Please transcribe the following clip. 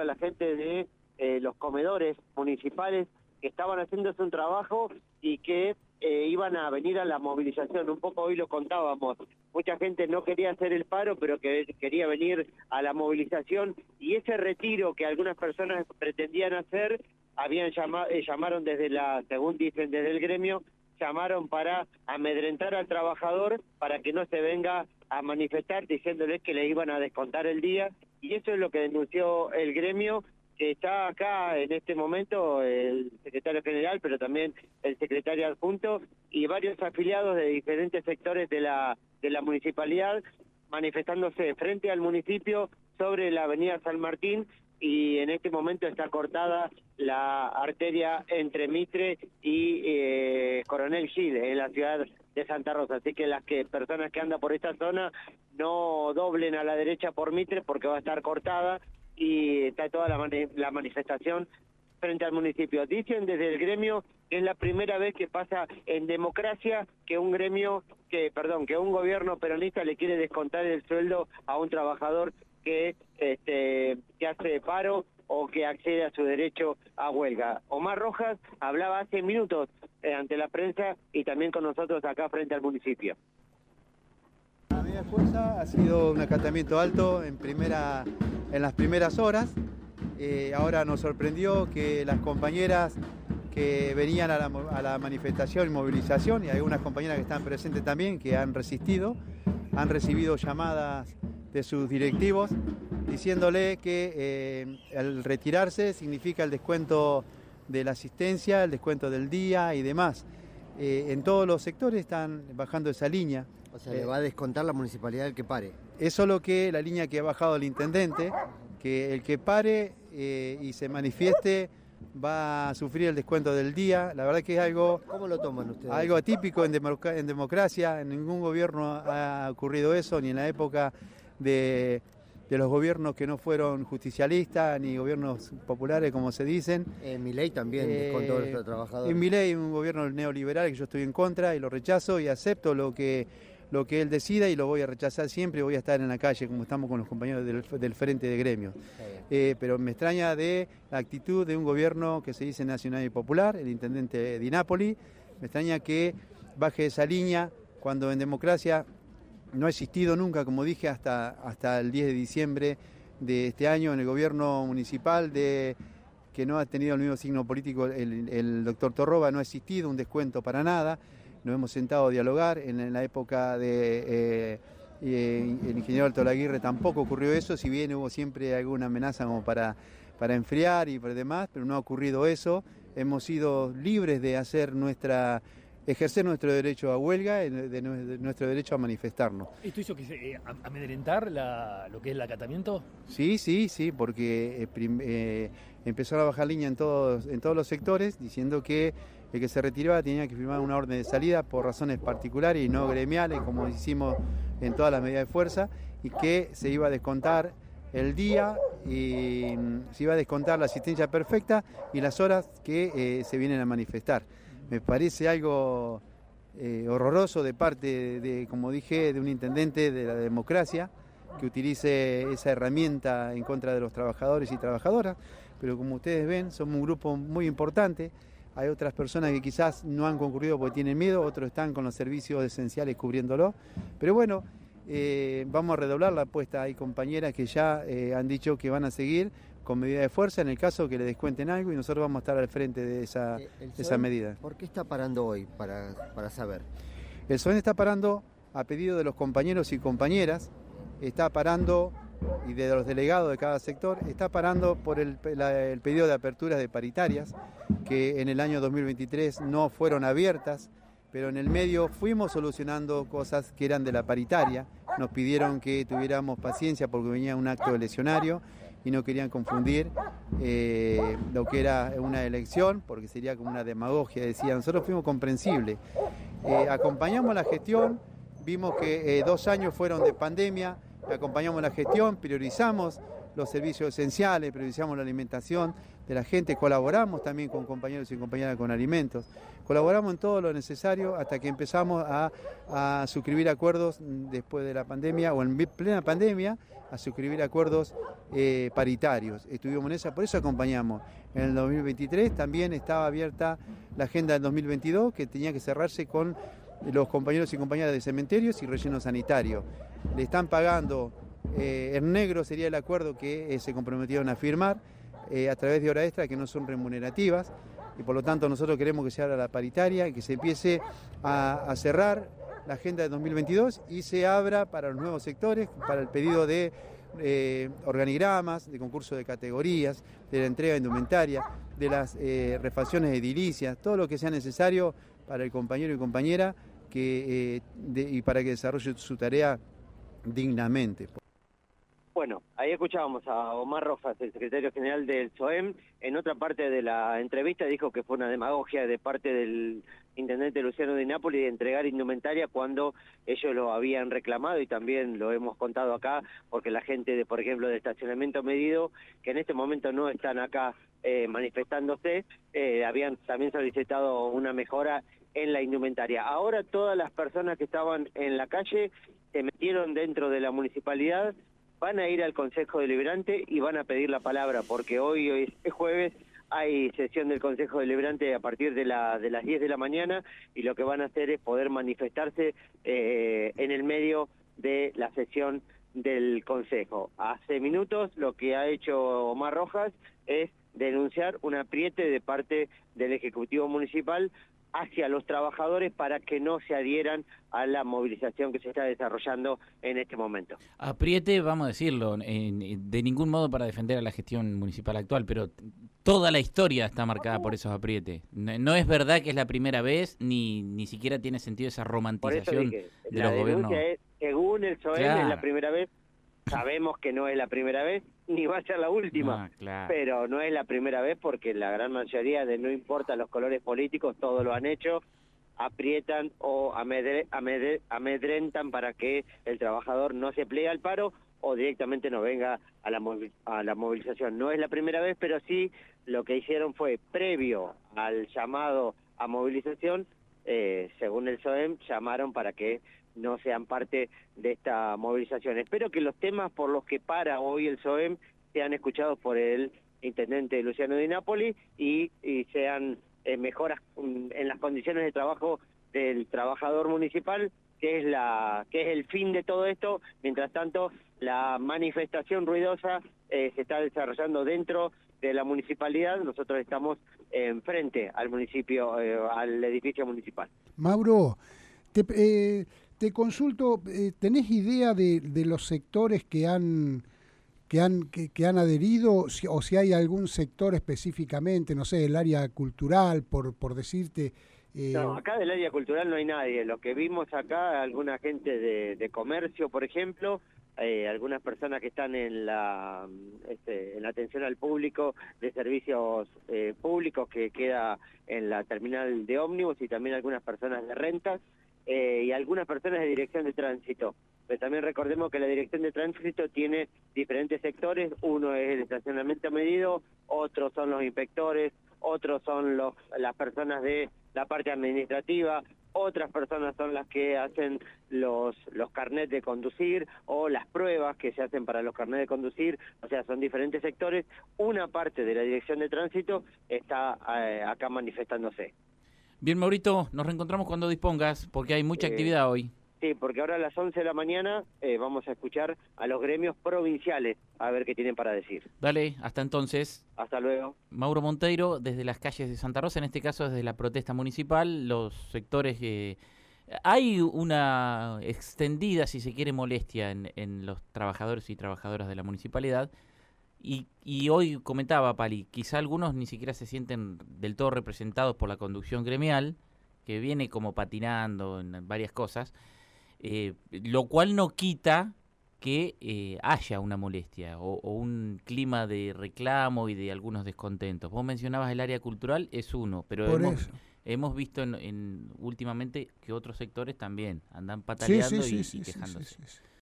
a la gente de eh, los comedores municipales que estaban haciéndose un trabajo y que eh, iban a venir a la movilización. Un poco hoy lo contábamos. Mucha gente no quería hacer el paro, pero que quería venir a la movilización y ese retiro que algunas personas pretendían hacer, habían llamado, eh, llamaron desde la, según dicen desde el gremio, llamaron para amedrentar al trabajador para que no se venga a manifestar diciéndoles que le iban a descontar el día y eso es lo que denunció el gremio que está acá en este momento el secretario general, pero también el secretario adjunto y varios afiliados de diferentes sectores de la, de la municipalidad manifestándose frente al municipio sobre la avenida San Martín y en este momento está cortada la arteria entre Mitre y eh, Coronel Gil en la ciudad de Santa Rosa. Así que las que personas que andan por esta zona no doblen a la derecha por Mitre porque va a estar cortada y está toda la, la manifestación frente al municipio. Dicen desde el gremio que es la primera vez que pasa en democracia que un gremio, que perdón, que un gobierno peronista le quiere descontar el sueldo a un trabajador que, este, que hace paro o que accede a su derecho a huelga. Omar Rojas hablaba hace minutos eh, ante la prensa y también con nosotros acá frente al municipio. La media fuerza ha sido un acatamiento alto en, primera, en las primeras horas. Eh, ahora nos sorprendió que las compañeras que venían a la, a la manifestación y movilización, y hay algunas compañeras que están presentes también, que han resistido, han recibido llamadas de sus directivos diciéndole que eh, al retirarse significa el descuento de la asistencia, el descuento del día y demás. Eh, en todos los sectores están bajando esa línea. O sea, le va a descontar la municipalidad el que pare. Es solo que la línea que ha bajado el intendente, que el que pare eh, y se manifieste va a sufrir el descuento del día. La verdad que es algo... ¿Cómo lo toman ustedes? Algo atípico en, en democracia. En ningún gobierno ha ocurrido eso, ni en la época de, los gobiernos que no fueron justicialistas ni gobiernos populares, como se dicen. En mi ley también, eh, con todos los trabajadores. En mi ley, un gobierno neoliberal que yo estoy en contra y lo rechazo y acepto lo que, lo que él decida y lo voy a rechazar siempre y voy a estar en la calle, como estamos con los compañeros del, Frente de Gremios. Eh, pero me extraña de la actitud de un gobierno que se dice nacional y popular, el intendente Di Napoli. Me extraña que baje esa línea cuando en democracia no ha existido nunca, como dije, hasta, hasta el 10 de diciembre de este año en el gobierno municipal de que no ha tenido el mismo signo político el, doctor Torroba, no ha existido un descuento para nada, nos hemos sentado a dialogar, en, la época de eh, eh, el ingeniero Alto Laguirre tampoco ocurrió eso, si bien hubo siempre alguna amenaza como para, para enfriar y demás, pero no ha ocurrido eso, hemos sido libres de hacer nuestra ejercer nuestro derecho a huelga, de, nuestro derecho a manifestarnos. ¿Esto hizo que se, eh, amedrentar lo que es el acatamiento? Sí, sí, sí, porque eh, eh, empezó a bajar línea en todos, en todos los sectores diciendo que el que se retiraba tenía que firmar una orden de salida por razones particulares y no gremiales, como hicimos en todas las medidas de fuerza, y que se iba a descontar el día y mm, se iba a descontar la asistencia perfecta y las horas que se vienen a manifestar me parece algo eh, horroroso de parte, de, como dije, de un intendente de la democracia que utilice esa herramienta en contra de los trabajadores y trabajadoras, pero como ustedes ven, somos un grupo muy importante. Hay otras personas que quizás no han concurrido porque tienen miedo, otros están con los servicios esenciales cubriéndolo. Pero bueno, eh, vamos a redoblar la apuesta. Hay compañeras que ya eh, han dicho que van a seguir con medida de fuerza en el caso que le descuenten algo y nosotros vamos a estar al frente de esa, eh, esa medida. ¿Por qué está parando hoy, para, para saber? El SOEN está parando a pedido de los compañeros y compañeras, está parando y de los delegados de cada sector, está parando por el, el pedido de aperturas de paritarias que en el año 2023 no fueron abiertas pero en el medio fuimos solucionando cosas que eran de la paritaria. Nos pidieron que tuviéramos paciencia porque venía un acto eleccionario y no querían confundir eh, lo que era una elección, porque sería como una demagogia, decían. Nosotros fuimos comprensibles. Eh, acompañamos la gestión, vimos que eh, dos años fueron de pandemia, acompañamos la gestión, priorizamos los servicios esenciales, priorizamos la alimentación de la gente, colaboramos también con compañeros y compañeras con alimentos, colaboramos en todo lo necesario hasta que empezamos a, suscribir acuerdos después de la pandemia o en plena pandemia a suscribir acuerdos eh, paritarios. Estuvimos en esa, por eso acompañamos. En el 2023 también estaba abierta la agenda del 2022 que tenía que cerrarse con los compañeros y compañeras de cementerios y relleno sanitario. Le están pagando, eh, en negro sería el acuerdo que eh, se comprometieron a firmar a través de horas extra que no son remunerativas y por lo tanto nosotros queremos que se abra la paritaria, que se empiece a cerrar la agenda de 2022 y se abra para los nuevos sectores, para el pedido de eh, organigramas, de concurso de categorías, de la entrega indumentaria, de las eh, refacciones edilicias, todo lo que sea necesario para el compañero y compañera que, eh, y para que desarrolle su tarea dignamente. Bueno, ahí escuchábamos a Omar Rojas, el secretario general del SOEM. En otra parte de la entrevista dijo que fue una demagogia de parte del intendente Luciano de Nápoles de entregar indumentaria cuando ellos lo habían reclamado y también lo hemos contado acá porque la gente, de por ejemplo, de estacionamiento medido, que en este momento no están acá eh, manifestándose, eh, habían también solicitado una mejora en la indumentaria. Ahora todas las personas que estaban en la calle se metieron dentro de la municipalidad van a ir al Consejo Deliberante y van a pedir la palabra, porque hoy, hoy es jueves, hay sesión del Consejo Deliberante a partir de las 10 de la mañana y lo que van a hacer es poder manifestarse eh, en el medio de la sesión del Consejo. Hace minutos lo que ha hecho Omar Rojas es denunciar un apriete de parte del Ejecutivo Municipal hacia los trabajadores para que no se adhieran a la movilización que se está desarrollando en este momento. Apriete, vamos a decirlo, de ningún modo para defender a la gestión municipal actual, pero toda la historia está marcada por esos aprietes. No, es verdad que es la primera vez, ni, ni siquiera tiene sentido esa romantización de los gobiernos. según el SOE, es la primera vez sabemos que no es la primera vez ni va a ser la última, ah, pero no es la primera vez porque la gran mayoría de no importa los colores políticos, todos lo han hecho, aprietan o amedrentan para que el trabajador no se plegue al paro o directamente no venga a la, a la movilización. No es la primera vez, pero sí lo que hicieron fue previo al llamado a movilización, eh, según el SOEM, llamaron para que no sean parte de esta movilización. Espero que los temas por los que para hoy el SOEM sean escuchados por el intendente Luciano Di Napoli y, sean eh, mejoras mm, en las condiciones de trabajo del trabajador municipal que es la que es el fin de todo esto. Mientras tanto la manifestación ruidosa eh, se está desarrollando dentro de la municipalidad. Nosotros estamos enfrente al municipio eh, al edificio municipal. Mauro te, te consulto, eh, ¿tenés idea de, los sectores que han que han, que, han adherido o si hay algún sector específicamente, no sé, el área cultural, por, por decirte? Eh, no, acá del área cultural no hay nadie. Lo que vimos acá, alguna gente de, comercio, por ejemplo, eh, algunas personas que están en la, este, en la atención al público de servicios públicos que queda en la terminal de ómnibus y también algunas personas de rentas. Eh, y algunas personas de dirección de tránsito. Pero también recordemos que la dirección de tránsito tiene diferentes sectores, uno es el estacionamiento medido, otros son los inspectores, otros son los, las personas de la parte administrativa, otras personas son las que hacen los, los carnets de conducir o las pruebas que se hacen para los carnets de conducir, o sea, son diferentes sectores. Una parte de la dirección de tránsito está eh, acá manifestándose. Bien, Maurito, nos reencontramos cuando dispongas, porque hay mucha eh, actividad hoy. Sí, porque ahora a las 11 de la mañana eh, vamos a escuchar a los gremios provinciales a ver qué tienen para decir. Dale, hasta entonces. Hasta luego. Mauro Monteiro, desde las calles de Santa Rosa, en este caso desde la protesta municipal, los sectores... que hay una extendida, si se quiere, molestia en, en los trabajadores y trabajadoras de la municipalidad y, hoy comentaba Pali, quizá algunos ni siquiera se sienten del todo representados por la conducción gremial, que viene como patinando en varias cosas, eh, lo cual no quita que eh, haya una molestia o, un clima de reclamo y de algunos descontentos. Vos mencionabas el área cultural, es uno, pero hemos, visto en, últimamente que otros sectores también andan pataleando y, quejándose.